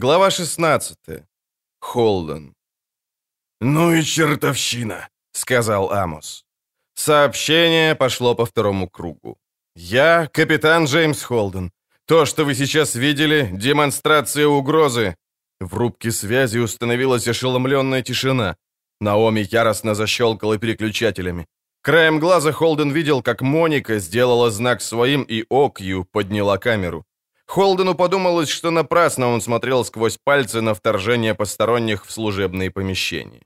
Глава 16. Холден. «Ну и чертовщина», — сказал Амос. Сообщение пошло по второму кругу. «Я капитан Джеймс Холден. То, что вы сейчас видели, демонстрация угрозы». В рубке связи установилась ошеломленная тишина. Наоми яростно защелкала переключателями. Краем глаза Холден видел, как Моника сделала знак своим, и Окью подняла камеру. Холдену подумалось, что напрасно он смотрел сквозь пальцы на вторжение посторонних в служебные помещения.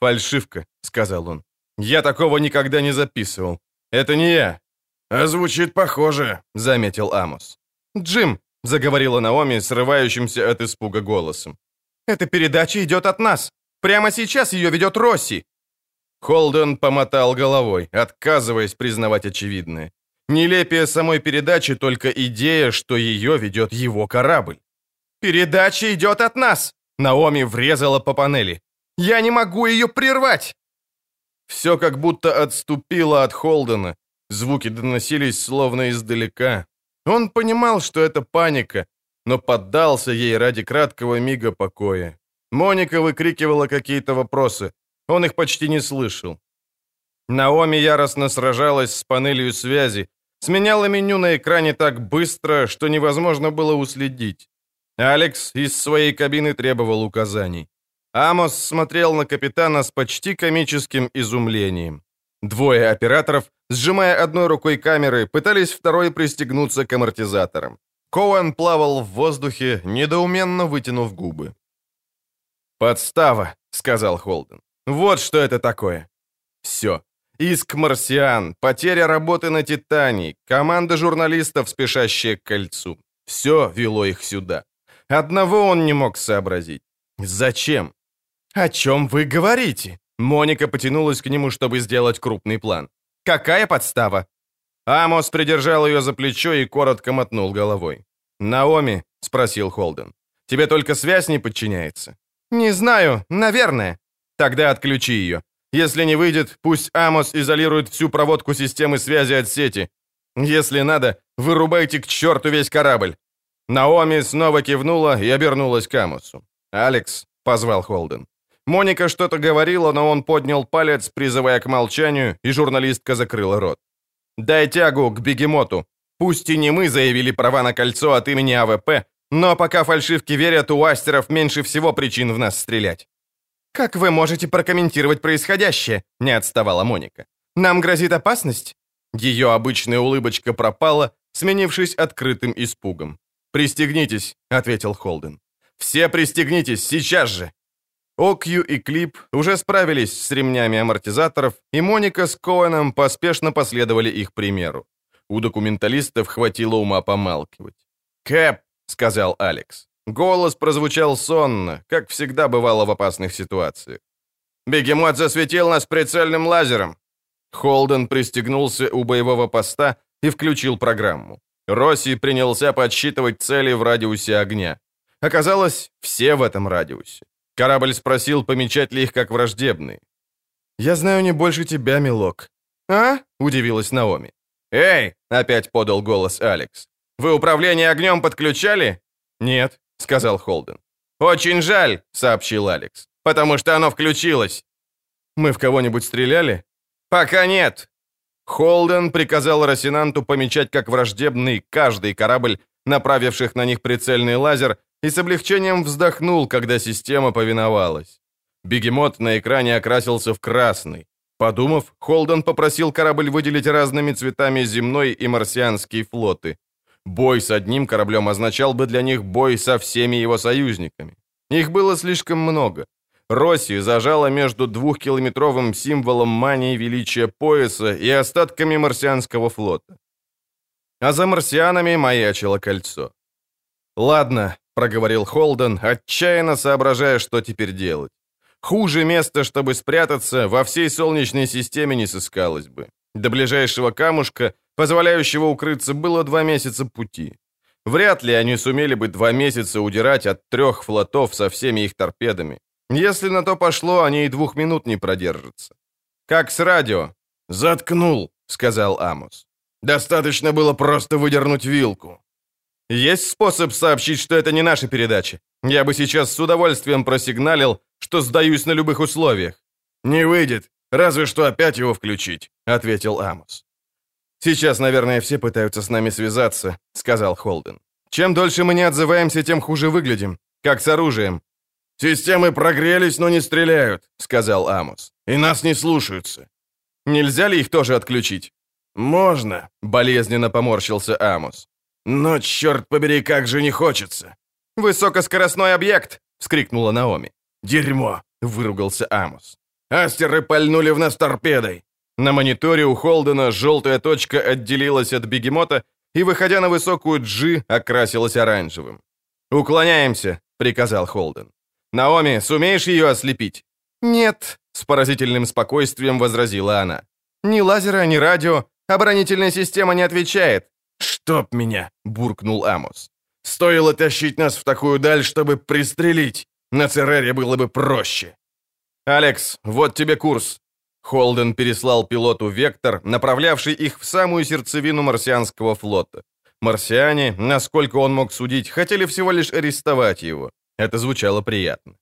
«Фальшивка», — сказал он. «Я такого никогда не записывал. Это не я». «А звучит похоже», — заметил Амос. «Джим», — заговорила Наоми, срывающимся от испуга голосом. «Эта передача идет от нас. Прямо сейчас ее ведет Росси». Холден помотал головой, отказываясь признавать очевидное. Нелепее самой передачи только идея, что ее ведет его корабль. «Передача идет от нас!» Наоми врезала по панели. «Я не могу ее прервать!» Все как будто отступило от Холдена. Звуки доносились словно издалека. Он понимал, что это паника, но поддался ей ради краткого мига покоя. Моника выкрикивала какие-то вопросы. Он их почти не слышал. Наоми яростно сражалась с панелью связи, Сменяла меню на экране так быстро, что невозможно было уследить. Алекс из своей кабины требовал указаний. Амос смотрел на капитана с почти комическим изумлением. Двое операторов, сжимая одной рукой камеры, пытались второй пристегнуться к амортизаторам. Коуэн плавал в воздухе, недоуменно вытянув губы. «Подстава», — сказал Холден. «Вот что это такое». Все. Иск марсиан, потеря работы на Титании, команда журналистов, спешащая к кольцу. Все вело их сюда. Одного он не мог сообразить. Зачем? «О чем вы говорите?» Моника потянулась к нему, чтобы сделать крупный план. «Какая подстава?» Амос придержал ее за плечо и коротко мотнул головой. «Наоми?» — спросил Холден. «Тебе только связь не подчиняется?» «Не знаю, наверное». «Тогда отключи ее. Если не выйдет, пусть Амос изолирует всю проводку системы связи от сети. Если надо, вырубайте к черту весь корабль». Наоми снова кивнула и обернулась к Амосу. «Алекс», — позвал Холден. Моника что-то говорила, но он поднял палец, призывая к молчанию, и журналистка закрыла рот. «Дай тягу к бегемоту. Пусть и не мы заявили права на кольцо от имени АВП, но пока фальшивки верят, у астеров меньше всего причин в нас стрелять. «Как вы можете прокомментировать происходящее?» — не отставала Моника. «Нам грозит опасность?» Ее обычная улыбочка пропала, сменившись открытым испугом. «Пристегнитесь», — ответил Холден. «Все пристегнитесь, сейчас же!» Окью и Клип уже справились с ремнями амортизаторов, и Моника с Коэном поспешно последовали их примеру. У документалистов хватило ума помалкивать. «Кэп», — сказал Алекс. Голос прозвучал сонно, как всегда бывало в опасных ситуациях. «Бегемот засветил нас прицельным лазером!» Холден пристегнулся у боевого поста и включил программу. Росси принялся подсчитывать цели в радиусе огня. Оказалось, все в этом радиусе. Корабль спросил, помечать ли их как враждебные. «Я знаю не больше тебя, милок». «А?» — удивилась Наоми. «Эй!» — опять подал голос Алекс. «Вы управление огнем подключали?» «Нет». — сказал Холден. «Очень жаль», — сообщил Алекс, — «потому что оно включилось». «Мы в кого-нибудь стреляли?» «Пока нет». Холден приказал Росинанту помечать как враждебный каждый корабль, направивших на них прицельный лазер, и с облегчением вздохнул, когда система повиновалась. Бегемот на экране окрасился в красный. Подумав, Холден попросил корабль выделить разными цветами земной и марсианские флоты. Бой с одним кораблем означал бы для них бой со всеми его союзниками. Их было слишком много. Росси зажала между двухкилометровым символом мании величия пояса и остатками марсианского флота. А за марсианами маячило кольцо. «Ладно», — проговорил Холден, отчаянно соображая, что теперь делать. Хуже места, чтобы спрятаться, во всей Солнечной системе не сыскалось бы. До ближайшего камушка позволяющего укрыться, было два месяца пути. Вряд ли они сумели бы два месяца удирать от трех флотов со всеми их торпедами. Если на то пошло, они и двух минут не продержатся. «Как с радио?» «Заткнул», — сказал Амос. «Достаточно было просто выдернуть вилку». Есть способ сообщить, что это не наша передача? Я бы сейчас с удовольствием просигналил, что сдаюсь на любых условиях». «Не выйдет. Разве что опять его включить», — ответил Амос. «Сейчас, наверное, все пытаются с нами связаться», — сказал Холден. «Чем дольше мы не отзываемся, тем хуже выглядим. Как с оружием». «Системы прогрелись, но не стреляют», — сказал Амос. «И нас не слушаются». «Нельзя ли их тоже отключить?» «Можно», — болезненно поморщился Амос. «Но, черт побери, как же не хочется!» «Высокоскоростной объект!» — вскрикнула Наоми. «Дерьмо!» — выругался Амос. «Астеры пальнули в нас торпедой!» На мониторе у Холдена желтая точка отделилась от бегемота и, выходя на высокую G, окрасилась оранжевым. «Уклоняемся», — приказал Холден. «Наоми, сумеешь ее ослепить?» «Нет», — с поразительным спокойствием возразила она. «Ни лазера, ни радио. Оборонительная система не отвечает». «Чтоб меня!» — буркнул Амос. «Стоило тащить нас в такую даль, чтобы пристрелить. На Церере было бы проще». «Алекс, вот тебе курс. Холден переслал пилоту вектор, направлявший их в самую сердцевину марсианского флота. Марсиане, насколько он мог судить, хотели всего лишь арестовать его. Это звучало приятно.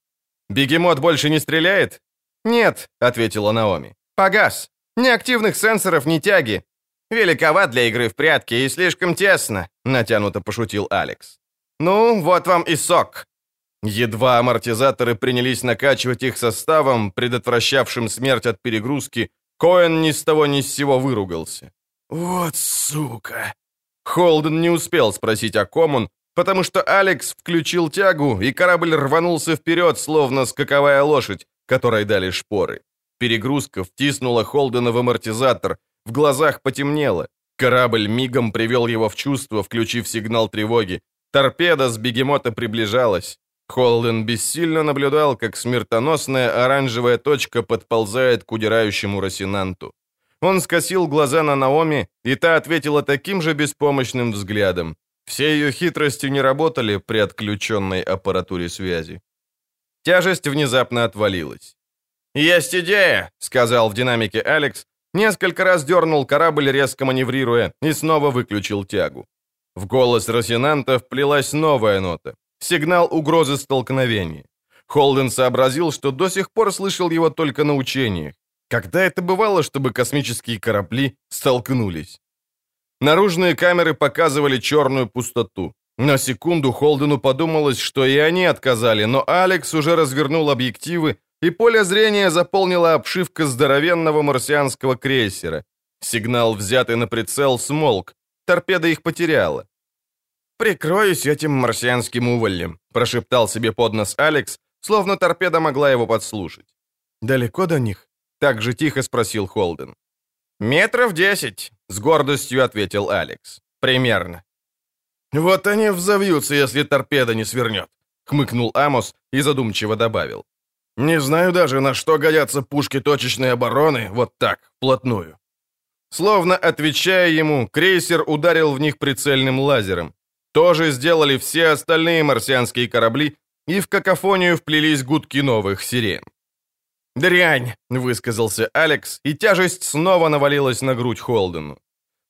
«Бегемот больше не стреляет?» «Нет», — ответила Наоми. «Погас. Ни активных сенсоров, ни тяги. Великоват для игры в прятки и слишком тесно», — натянуто пошутил Алекс. «Ну, вот вам и сок. Едва амортизаторы принялись накачивать их составом, предотвращавшим смерть от перегрузки, Коэн ни с того ни с сего выругался. «Вот сука!» Холден не успел спросить о ком он, потому что Алекс включил тягу, и корабль рванулся вперед, словно скаковая лошадь, которой дали шпоры. Перегрузка втиснула Холдена в амортизатор, в глазах потемнело. Корабль мигом привел его в чувство, включив сигнал тревоги. Торпеда с бегемота приближалась. Холден бессильно наблюдал, как смертоносная оранжевая точка подползает к удирающему Росинанту. Он скосил глаза на Наоми, и та ответила таким же беспомощным взглядом. Все ее хитрости не работали при отключенной аппаратуре связи. Тяжесть внезапно отвалилась. «Есть идея!» — сказал в динамике Алекс, несколько раз дернул корабль, резко маневрируя, и снова выключил тягу. В голос Росинанта вплелась новая нота. Сигнал угрозы столкновения. Холден сообразил, что до сих пор слышал его только на учениях. Когда это бывало, чтобы космические корабли столкнулись? Наружные камеры показывали черную пустоту. На секунду Холдену подумалось, что и они отказали, но Алекс уже развернул объективы, и поле зрения заполнила обшивка здоровенного марсианского крейсера. Сигнал, взятый на прицел, смолк. Торпеда их потеряла. «Прикроюсь этим марсианским увольем», — прошептал себе под нос Алекс, словно торпеда могла его подслушать. «Далеко до них?» — так же тихо спросил Холден. «Метров десять», — с гордостью ответил Алекс. «Примерно». «Вот они взовьются, если торпеда не свернет», — хмыкнул Амос и задумчиво добавил. «Не знаю даже, на что годятся пушки точечной обороны вот так, вплотную». Словно отвечая ему, крейсер ударил в них прицельным лазером. Тоже сделали все остальные марсианские корабли, и в какофонию вплелись гудки новых сирен. «Дрянь!» — высказался Алекс, и тяжесть снова навалилась на грудь Холдену.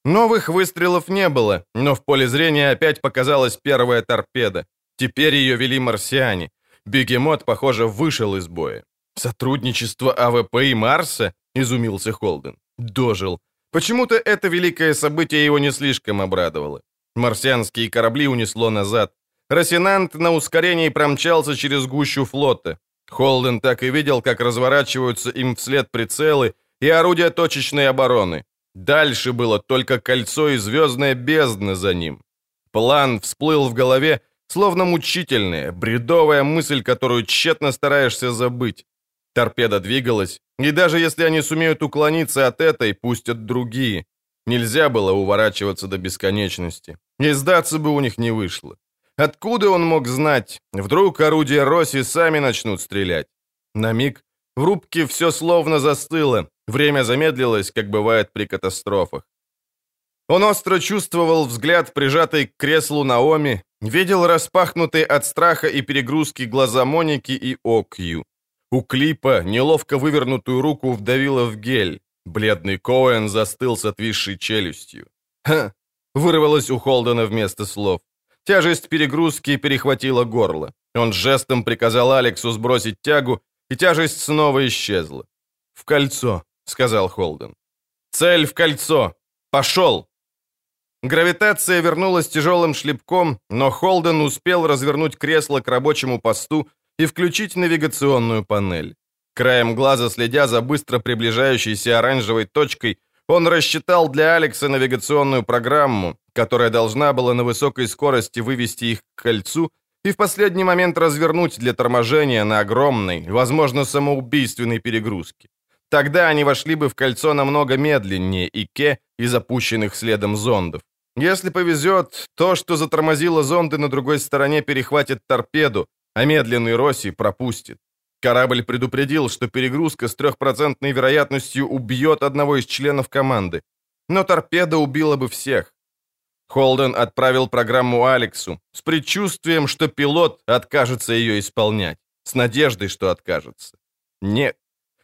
Новых выстрелов не было, но в поле зрения опять показалась первая торпеда. Теперь ее вели марсиане. Бегемот, похоже, вышел из боя. «Сотрудничество АВП и Марса?» — изумился Холден. «Дожил. Почему-то это великое событие его не слишком обрадовало. Марсианские корабли унесло назад. Росинант на ускорении промчался через гущу флота. Холден так и видел, как разворачиваются им вслед прицелы и орудия точечной обороны. Дальше было только кольцо и звездная бездна за ним. План всплыл в голове, словно мучительная, бредовая мысль, которую тщетно стараешься забыть. Торпеда двигалась, и даже если они сумеют уклониться от этой, пустят другие. Нельзя было уворачиваться до бесконечности. И сдаться бы у них не вышло. Откуда он мог знать? Вдруг орудия Росси сами начнут стрелять. На миг в рубке все словно застыло, время замедлилось, как бывает при катастрофах. Он остро чувствовал взгляд, прижатый к креслу Наоми, видел распахнутые от страха и перегрузки глаза Моники и Окью. У Клипа неловко вывернутую руку вдавило в гель. Бледный Коэн застыл с отвисшей челюстью. «Ха!» — вырвалось у Холдена вместо слов. Тяжесть перегрузки перехватила горло. Он жестом приказал Алексу сбросить тягу, и тяжесть снова исчезла. «В кольцо», — сказал Холден. «Цель в кольцо! Пошел!» Гравитация вернулась тяжелым шлепком, но Холден успел развернуть кресло к рабочему посту и включить навигационную панель. Краем глаза, следя за быстро приближающейся оранжевой точкой, он рассчитал для Алекса навигационную программу, которая должна была на высокой скорости вывести их к кольцу и в последний момент развернуть для торможения на огромной, возможно, самоубийственной перегрузке. Тогда они вошли бы в кольцо намного медленнее Ике и запущенных следом зондов. Если повезет, то, что затормозило зонды на другой стороне, перехватит торпеду, а медленный Росси пропустит. Корабль предупредил, что перегрузка с трехпроцентной вероятностью убьет одного из членов команды. Но торпеда убила бы всех. Холден отправил программу Алексу с предчувствием, что пилот откажется ее исполнять, с надеждой, что откажется. Нет.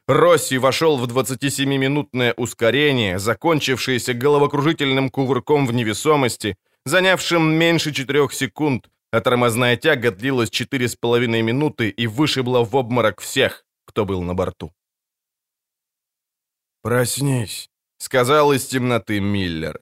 Росси вошел в 27-минутное ускорение, закончившееся головокружительным кувырком в невесомости, занявшим меньше 4 секунд, а тормозная тяга длилась 4,5 минуты и вышибла в обморок всех, кто был на борту. «Проснись», — сказал из темноты Миллер.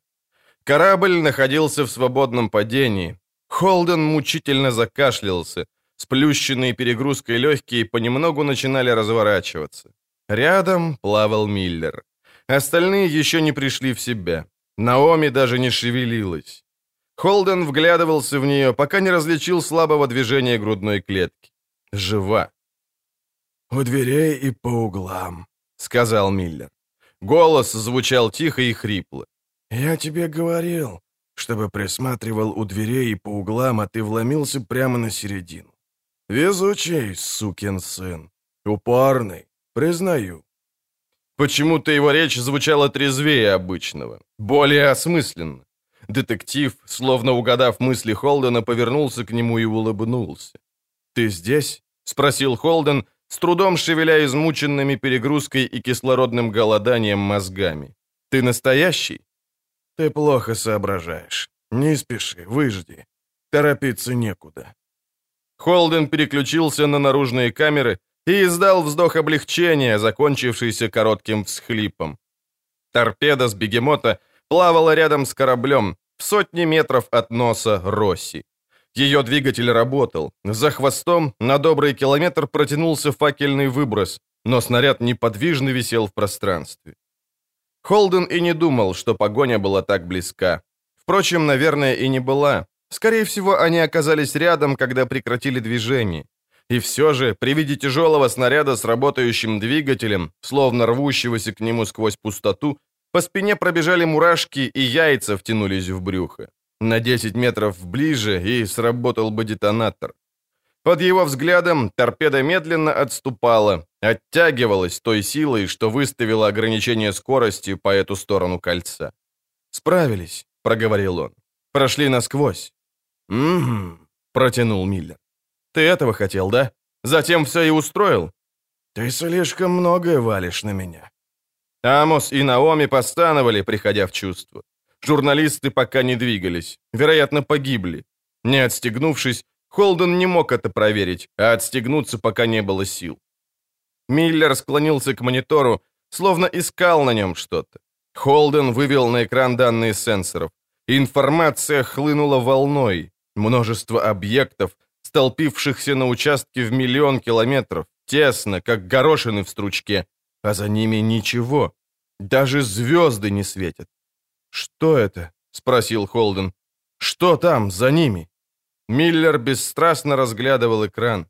Корабль находился в свободном падении. Холден мучительно закашлялся. Сплющенные перегрузкой легкие понемногу начинали разворачиваться. Рядом плавал Миллер. Остальные еще не пришли в себя. Наоми даже не шевелилась. Холден вглядывался в нее, пока не различил слабого движения грудной клетки. Жива. «У дверей и по углам», — сказал Миллер. Голос звучал тихо и хрипло. «Я тебе говорил, чтобы присматривал у дверей и по углам, а ты вломился прямо на середину. Везучий, сукин сын. Упорный, признаю». Почему-то его речь звучала трезвее обычного, более осмысленно. Детектив, словно угадав мысли Холдена, повернулся к нему и улыбнулся. «Ты здесь?» — спросил Холден, с трудом шевеля измученными перегрузкой и кислородным голоданием мозгами. «Ты настоящий?» «Ты плохо соображаешь. Не спеши, выжди. Торопиться некуда». Холден переключился на наружные камеры и издал вздох облегчения, закончившийся коротким всхлипом. Торпеда с бегемота плавала рядом с кораблем, в сотни метров от носа Росси. Ее двигатель работал. За хвостом на добрый километр протянулся факельный выброс, но снаряд неподвижно висел в пространстве. Холден и не думал, что погоня была так близка. Впрочем, наверное, и не была. Скорее всего, они оказались рядом, когда прекратили движение. И все же, при виде тяжелого снаряда с работающим двигателем, словно рвущегося к нему сквозь пустоту, по спине пробежали мурашки и яйца втянулись в брюхо. На 10 метров ближе и сработал бы детонатор. Под его взглядом торпеда медленно отступала, оттягивалась той силой, что выставила ограничение скорости по эту сторону кольца. «Справились», — проговорил он. «Прошли насквозь». «Угу», — протянул Миллер. «Ты этого хотел, да? Затем все и устроил?» «Ты слишком многое валишь на меня». Амос и Наоми постановали, приходя в чувство. Журналисты пока не двигались, вероятно, погибли. Не отстегнувшись, Холден не мог это проверить, а отстегнуться пока не было сил. Миллер склонился к монитору, словно искал на нем что-то. Холден вывел на экран данные сенсоров. Информация хлынула волной. Множество объектов, столпившихся на участке в миллион километров, тесно, как горошины в стручке, а за ними ничего. Даже звезды не светят. «Что это?» — спросил Холден. «Что там, за ними?» Миллер бесстрастно разглядывал экран.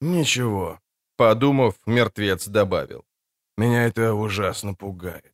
«Ничего», — подумав, мертвец добавил. «Меня это ужасно пугает».